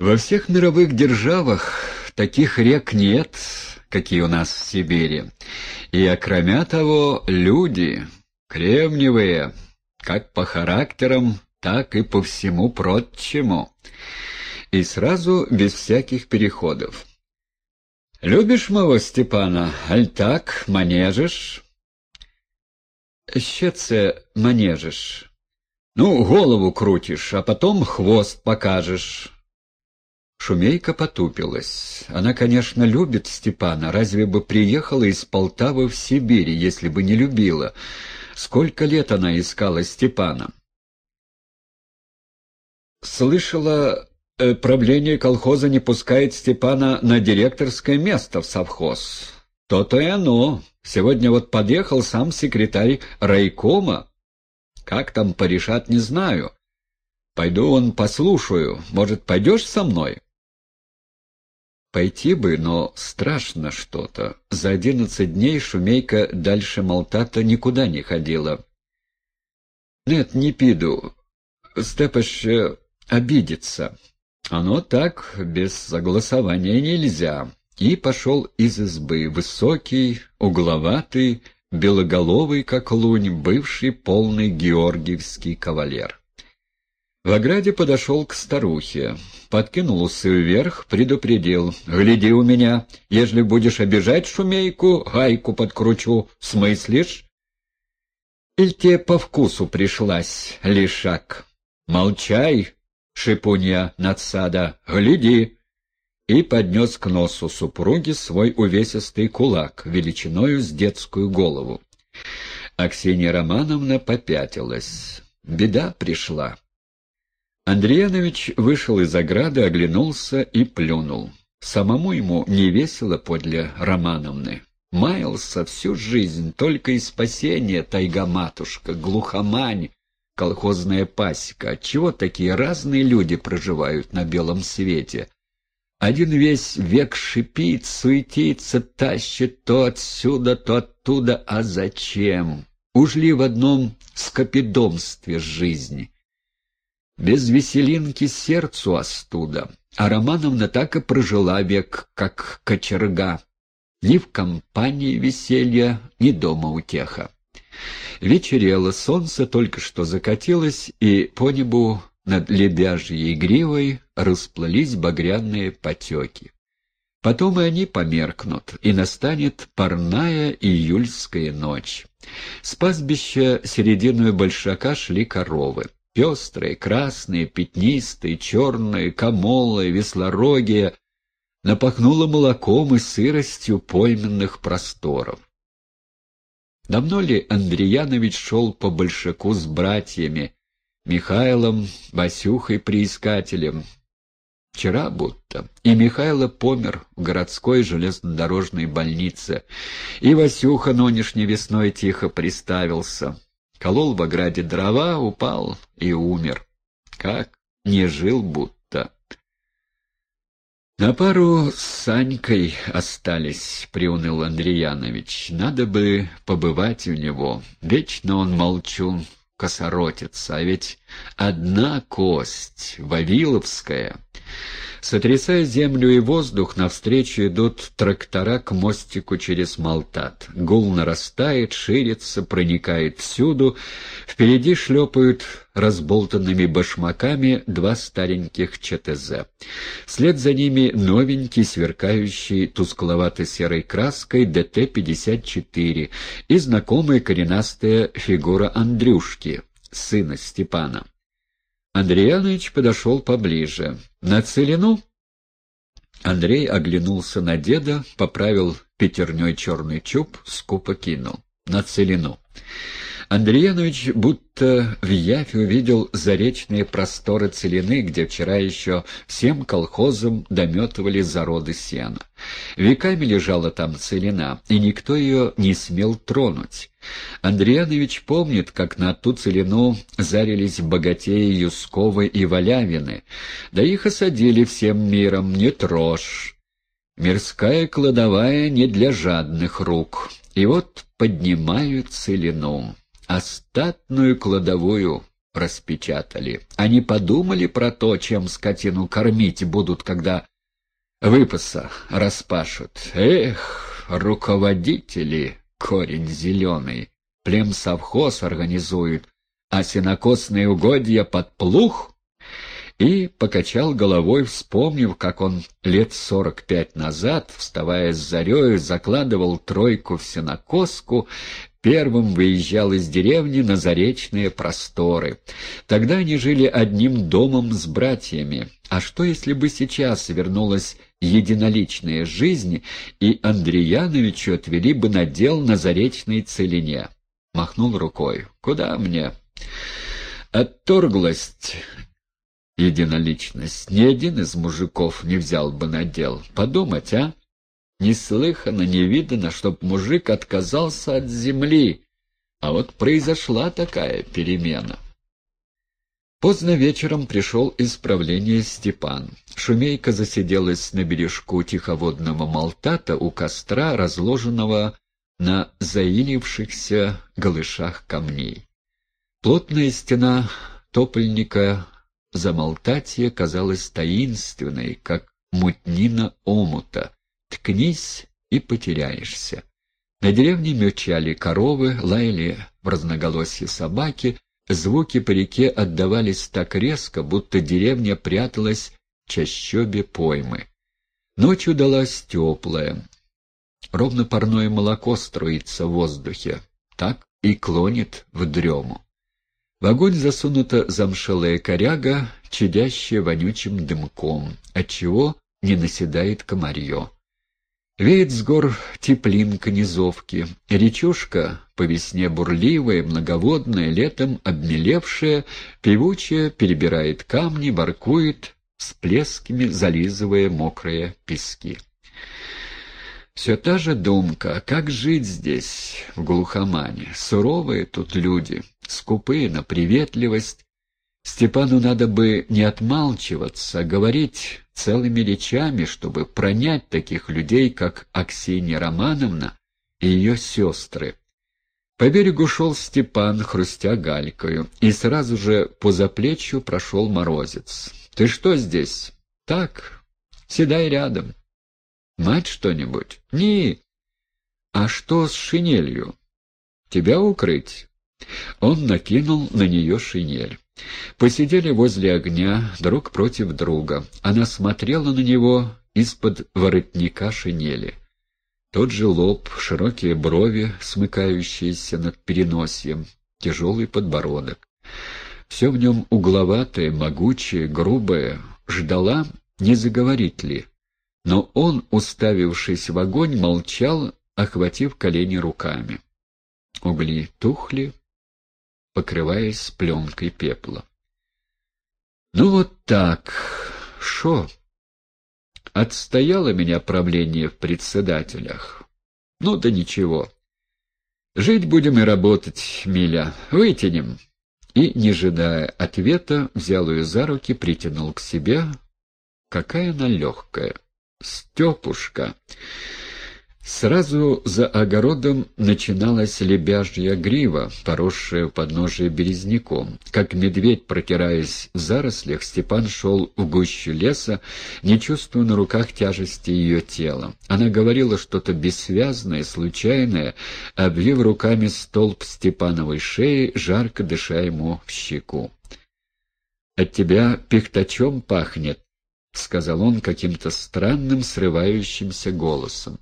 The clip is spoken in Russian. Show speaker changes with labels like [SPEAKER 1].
[SPEAKER 1] Во всех мировых державах таких рек нет, какие у нас в Сибири. И, окромя того, люди кремниевые, как по характерам, так и по всему прочему. И сразу без всяких переходов. «Любишь моего Степана? Аль так, манежишь?» «Щеце манежишь. Ну, голову крутишь, а потом хвост покажешь». Шумейка потупилась. Она, конечно, любит Степана. Разве бы приехала из Полтавы в Сибирь, если бы не любила? Сколько лет она искала Степана? Слышала, э, правление колхоза не пускает Степана на директорское место в совхоз. То-то и оно. Сегодня вот подъехал сам секретарь райкома. Как там порешат, не знаю. Пойду он послушаю. Может, пойдешь со мной? Пойти бы, но страшно что-то. За одиннадцать дней Шумейка дальше Молтата никуда не ходила. «Нет, не пиду. Степаш э, обидится. Оно так, без согласования нельзя». И пошел из избы, высокий, угловатый, белоголовый, как лунь, бывший полный георгиевский кавалер. В ограде подошел к старухе, подкинул усы вверх, предупредил. «Гляди у меня, ежели будешь обижать шумейку, гайку подкручу, смыслишь?» «Иль тебе по вкусу пришлась, лишак?» «Молчай, шипунья надсада, гляди!» И поднес к носу супруги свой увесистый кулак, величиною с детскую голову. Аксинья Романовна попятилась. Беда пришла. Андреянович вышел из ограды, оглянулся и плюнул. Самому ему не весело подле Романовны. Маялся всю жизнь, только и спасение тайга-матушка, глухомань, колхозная пасека. Отчего такие разные люди проживают на белом свете? Один весь век шипит, суетится, тащит то отсюда, то оттуда. А зачем? Уж ли в одном скопидомстве жизни? Без веселинки сердцу остуда, а Романовна так и прожила век, как кочерга. Ни в компании веселья, ни дома утеха. Вечерело, солнце только что закатилось, и по небу над лебяжьей гривой расплылись багряные потеки. Потом и они померкнут, и настанет парная июльская ночь. С пастбища середину большака шли коровы. Пестрые, красные, пятнистые, черные, комолые, веслорогие, напахнуло молоком и сыростью пойменных просторов. Давно ли Андреянович шел по большаку с братьями, Михайлом, Васюхой-приискателем? Вчера будто. И Михайло помер в городской железнодорожной больнице, и Васюха нынешней весной тихо приставился. Колол в ограде дрова, упал и умер. Как не жил будто. На пару с Санькой остались, — приуныл Андреянович. Надо бы побывать у него. Вечно он молчун, косоротится, а ведь одна кость, Вавиловская. Сотрясая землю и воздух, навстречу идут трактора к мостику через Малтат. Гул нарастает, ширится, проникает всюду. Впереди шлепают разболтанными башмаками два стареньких ЧТЗ. Вслед за ними новенький, сверкающий тускловато-серой краской ДТ-54 и знакомая коренастая фигура Андрюшки, сына Степана. Андреяныч подошел поближе. «На целину?» Андрей оглянулся на деда, поправил пятерней черный чуб, скупо кинул. «На целину». Андреянович будто в явь увидел заречные просторы целины, где вчера еще всем колхозам дометывали зароды сена. Веками лежала там целина, и никто ее не смел тронуть. Андреянович помнит, как на ту целину зарились богатеи Юсковы и Валявины, да их осадили всем миром «не трожь». Мирская кладовая не для жадных рук. И вот поднимают целину остатную кладовую распечатали. Они подумали про то, чем скотину кормить будут, когда выпаса распашут. Эх, руководители, корень зеленый, племсовхоз организуют, а сенокосные угодья под плух и покачал головой, вспомнив, как он лет сорок пять назад, вставая с зарею, закладывал тройку в сенокоску, первым выезжал из деревни на заречные просторы. Тогда они жили одним домом с братьями. А что, если бы сейчас вернулась единоличная жизнь, и Андреяновичу отвели бы надел на заречной целине? Махнул рукой. «Куда мне?» Отторглость единоличность. Ни один из мужиков не взял бы на дел. Подумать, а? Неслыханно, не видно, чтоб мужик отказался от земли. А вот произошла такая перемена. Поздно вечером пришел из правления Степан. Шумейка засиделась на бережку тиховодного молтата у костра, разложенного на заилившихся голышах камней. Плотная стена топольника Замолтатье казалось таинственной, как мутнина омута. Ткнись и потеряешься. На деревне мечали коровы, лаяли в разноголосье собаки, звуки по реке отдавались так резко, будто деревня пряталась в чащобе поймы. Ночь удалась теплая. Ровно парное молоко струится в воздухе. Так и клонит в дрему. В огонь засунута замшелая коряга, чадящая вонючим дымком, отчего не наседает комарье. Веет с гор теплинка низовки, речушка по весне бурливая, многоводная, летом обмелевшая, певучая, перебирает камни, воркует, с плесками зализывая мокрые пески. Все та же думка, как жить здесь, в глухомане. Суровые тут люди, скупые на приветливость. Степану надо бы не отмалчиваться, а говорить целыми речами, чтобы пронять таких людей, как Аксинья Романовна и ее сестры. По берегу шел Степан, хрустя галькою, и сразу же по заплечью прошел морозец. — Ты что здесь? — Так, седай рядом. — Мать что-нибудь? — Не. — А что с шинелью? — Тебя укрыть? Он накинул на нее шинель. Посидели возле огня, друг против друга. Она смотрела на него из-под воротника шинели. Тот же лоб, широкие брови, смыкающиеся над переносием, тяжелый подбородок. Все в нем угловатое, могучее, грубое. Ждала, не заговорит ли. Но он, уставившись в огонь, молчал, охватив колени руками. Угли тухли, покрываясь пленкой пепла. «Ну вот так. Шо? Отстояло меня правление в председателях. Ну да ничего. Жить будем и работать, Миля. Вытянем». И, не ожидая ответа, взял ее за руки, притянул к себе. Какая она легкая. «Степушка!» Сразу за огородом начиналась лебяжья грива, поросшая в подножие березняком. Как медведь, протираясь в зарослях, Степан шел в гущу леса, не чувствуя на руках тяжести ее тела. Она говорила что-то бессвязное, случайное, обвив руками столб Степановой шеи, жарко дыша ему в щеку. «От тебя пихтачом пахнет», — сказал он каким-то странным, срывающимся голосом.